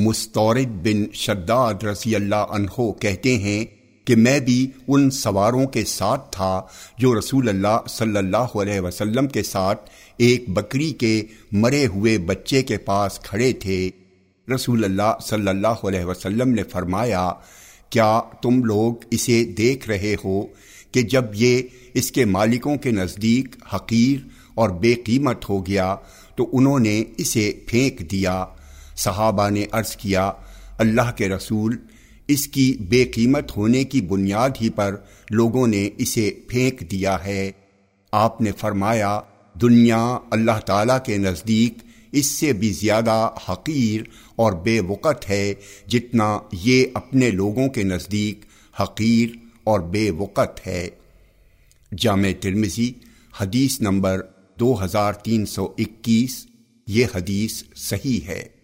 مستورد بن شداد رضی اللہ عنہ کہتے ہیں کہ میں بھی ان سواروں کے ساتھ تھا جو رسول اللہ صلی اللہ علیہ وسلم کے ساتھ ایک بکری کے مرے ہوئے بچے کے پاس کھڑے تھے۔ رسول اللہ صلی اللہ علیہ وسلم نے فرمایا، کیا تم لوگ اسے دیکھ رہے ہو کہ جب یہ اس کے مالکوں کے نزدیک حقیر اور بے قیمت ہو گیا تو انہوں نے اسے پھینک دیا؟ صحابہ نے عرض کیا، اللہ کے رسول، اس کی بے قیمت ہونے کی بنیاد ہی پر لوگوں نے اسے پھینک دیا ہے۔ آپ نے فرمایا، دنیا اللہ تعالی کے نزدیک اس سے بھی زیادہ حقیر اور بے وقت ہے جتنا یہ اپنے لوگوں کے نزدیک حقیر اور بے وقت ہے۔ جامع ترمزی حدیث نمبر دو ہزار تین سو اکیس، یہ حدیث صحیح ہے۔